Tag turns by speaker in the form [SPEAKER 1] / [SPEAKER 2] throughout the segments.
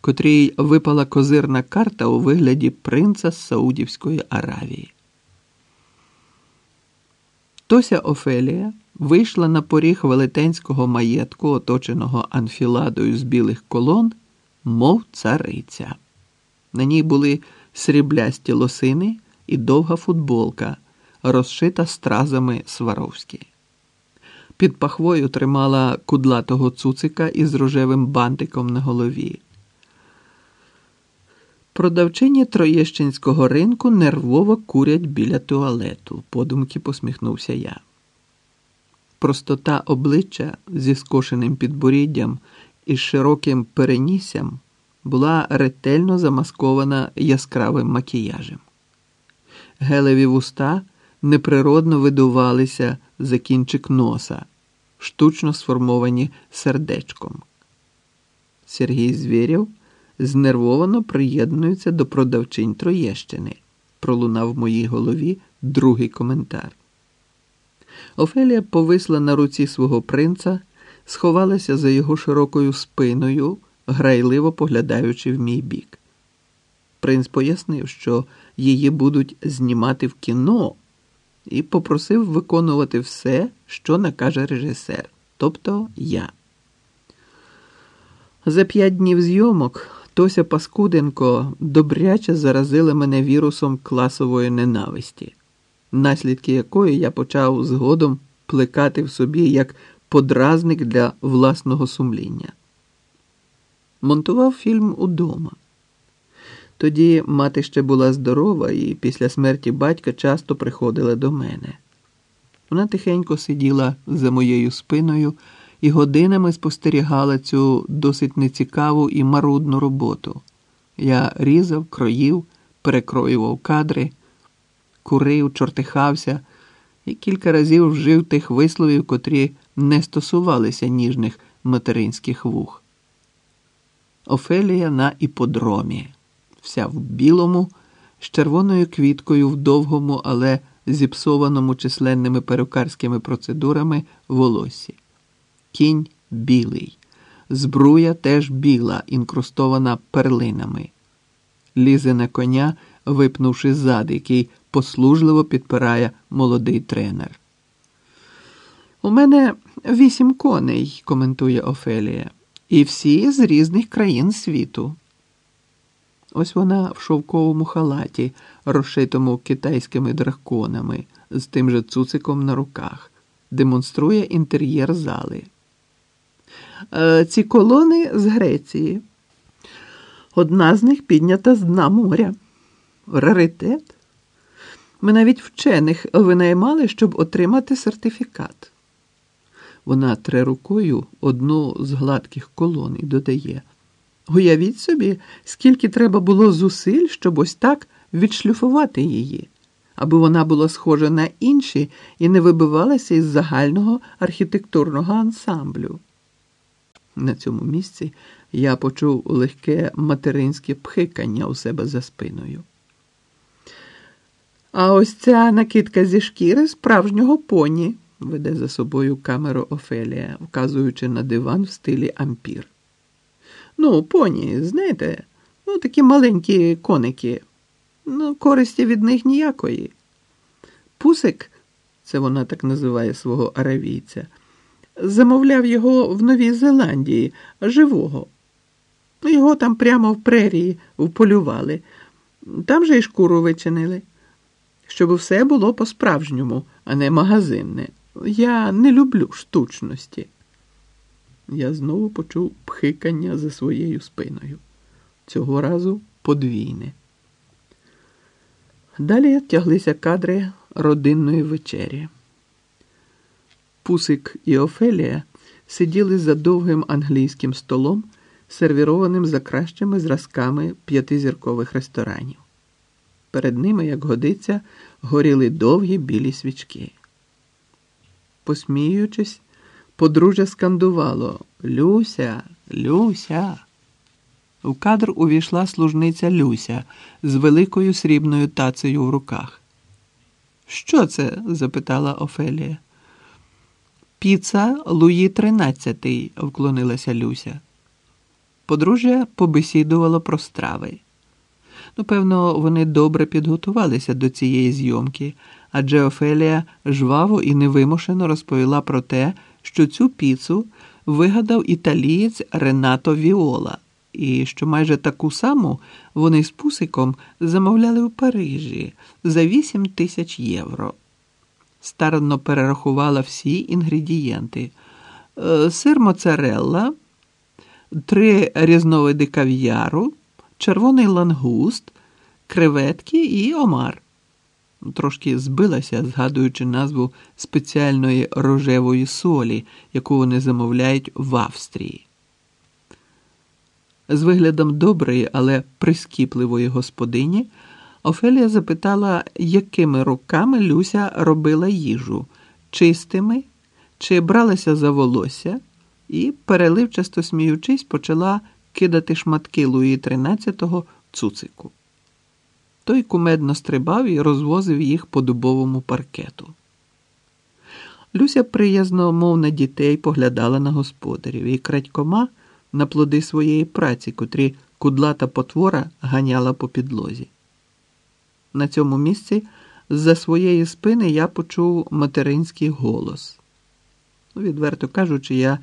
[SPEAKER 1] котрій випала козирна карта у вигляді принца Саудівської Аравії. Тося Офелія вийшла на поріг велетенського маєтку, оточеного анфіладою з білих колон, мов цариця. На ній були сріблясті лосини і довга футболка, розшита стразами Сваровські. Під пахвою тримала кудлатого цуцика із рожевим бантиком на голові. Продавчині Троєщинського ринку нервово курять біля туалету, подумки посміхнувся я. Простота обличчя зі скошеним підборіддям і широким переніссям була ретельно замаскована яскравим макіяжем. Гелеві вуста неприродно видувалися за кінчик носа, штучно сформовані сердечком. Сергій Звєрєв знервовано приєднується до продавчинь Троєщини, пролунав в моїй голові другий коментар. Офелія повисла на руці свого принца, сховалася за його широкою спиною, грайливо поглядаючи в мій бік. Принц пояснив, що її будуть знімати в кіно, і попросив виконувати все, що накаже режисер, тобто я. За п'ять днів зйомок Тося Паскуденко добряче заразила мене вірусом класової ненависті, наслідки якої я почав згодом плекати в собі як подразник для власного сумління. Монтував фільм удома. Тоді мати ще була здорова і після смерті батька часто приходила до мене. Вона тихенько сиділа за моєю спиною і годинами спостерігала цю досить нецікаву і марудну роботу. Я різав, кроїв, перекроював кадри, курив, чортихався і кілька разів вжив тих висловів, котрі не стосувалися ніжних материнських вух. Офелія на іподромі, вся в білому, з червоною квіткою в довгому, але зіпсованому численними перукарськими процедурами волосі. Кінь білий, збруя теж біла, інкрустована перлинами. Лізе на коня, випнувши зад, який послужливо підпирає молодий тренер. У мене вісім коней, коментує Офелія, і всі з різних країн світу. Ось вона в шовковому халаті, розшитому китайськими драконами, з тим же цуциком на руках, демонструє інтер'єр зали. Е, ці колони з Греції. Одна з них піднята з дна моря. Раритет. Ми навіть вчених винаймали, щоб отримати сертифікат. Вона тре рукою одну з гладких колон і додає. Уявіть собі, скільки треба було зусиль, щоб ось так відшлюфувати її, аби вона була схожа на інші і не вибивалася із загального архітектурного ансамблю. На цьому місці я почув легке материнське пхикання у себе за спиною. А ось ця накидка зі шкіри справжнього поні, веде за собою камеру Офелія, вказуючи на диван в стилі ампір. Ну, поні, знаєте, ну такі маленькі коники. Ну, користі від них ніякої. Пусик, це вона так називає свого аравійця замовляв його в Новій Зеландії живого. Його там прямо в прерії вполювали, там же й шкуру вичинили, щоб все було по-справжньому, а не магазинне. Я не люблю штучності. Я знову почув пхикання за своєю спиною. Цього разу подвійне. Далі тяглися кадри родинної вечері. Пусик і Офелія сиділи за довгим англійським столом, сервірованим за кращими зразками п'ятизіркових ресторанів. Перед ними, як годиться, горіли довгі білі свічки. Посміюючись, подружжя скандувало Люся, Люся. У кадр увійшла служниця Люся з великою срібною тацею в руках. Що це? запитала Офелія. Піца Луї тринадцятий, вклонилася Люся. Подружжя побесідувало про страви. Ну, певно, вони добре підготувалися до цієї зйомки, адже Офелія жваво і невимушено розповіла про те, що цю піцу вигадав італієць Ренато Віола, і що майже таку саму вони з Пусиком замовляли у Парижі за 8 тисяч євро. Старанно перерахувала всі інгредієнти: Е, сир моцарелла, три різновиди кав'яру, червоний лангуст, креветки і омар. Трошки збилася, згадуючи назву спеціальної рожевої солі, яку вони замовляють в Австрії. З виглядом доброї, але прискіпливої господині Офелія запитала, якими руками Люся робила їжу чистими чи бралася за волосся, і, переливчасто сміючись, почала кидати шматки Луї XIII цуцику. Той кумедно стрибав і розвозив їх по дубовому паркету. Люся приязно, мов на дітей, поглядала на господарів і крадькома на плоди своєї праці, котрі кудлата потвора ганяла по підлозі. На цьому місці з-за своєї спини я почув материнський голос. Ну, Відверто кажучи, я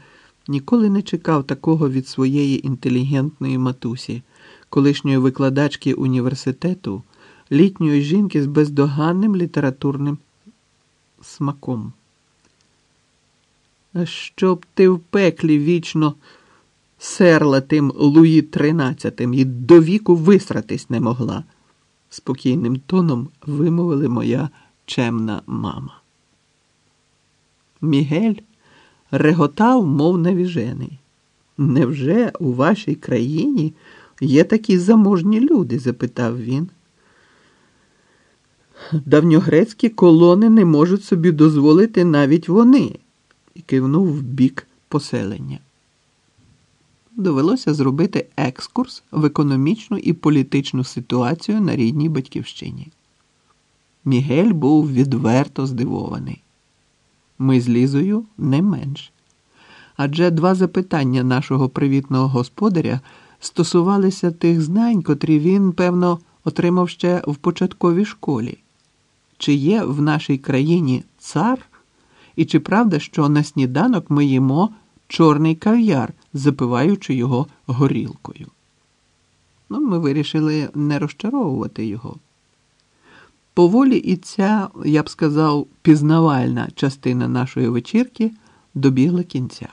[SPEAKER 1] ніколи не чекав такого від своєї інтелігентної матусі, колишньої викладачки університету, літньої жінки з бездоганним літературним смаком. Щоб ти в пеклі вічно серла тим Луї тринадцятим і до віку висратись не могла, спокійним тоном вимовили моя чемна мама. Мігель реготав, мов навіжений. Невже у вашій країні є такі заможні люди? запитав він. Давньогрецькі колони не можуть собі дозволити навіть вони, кивнув в бік поселення. Довелося зробити екскурс в економічну і політичну ситуацію на рідній батьківщині. Мігель був відверто здивований. Ми з Лізою не менш. Адже два запитання нашого привітного господаря стосувалися тих знань, котрі він, певно, отримав ще в початковій школі. Чи є в нашій країні цар, і чи правда, що на сніданок ми їмо чорний кав'яр, запиваючи його горілкою? Ну, ми вирішили не розчаровувати його. Поволі і ця, я б сказав, пізнавальна частина нашої вечірки добігла кінця.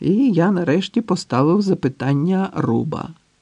[SPEAKER 1] І я нарешті поставив запитання Руба.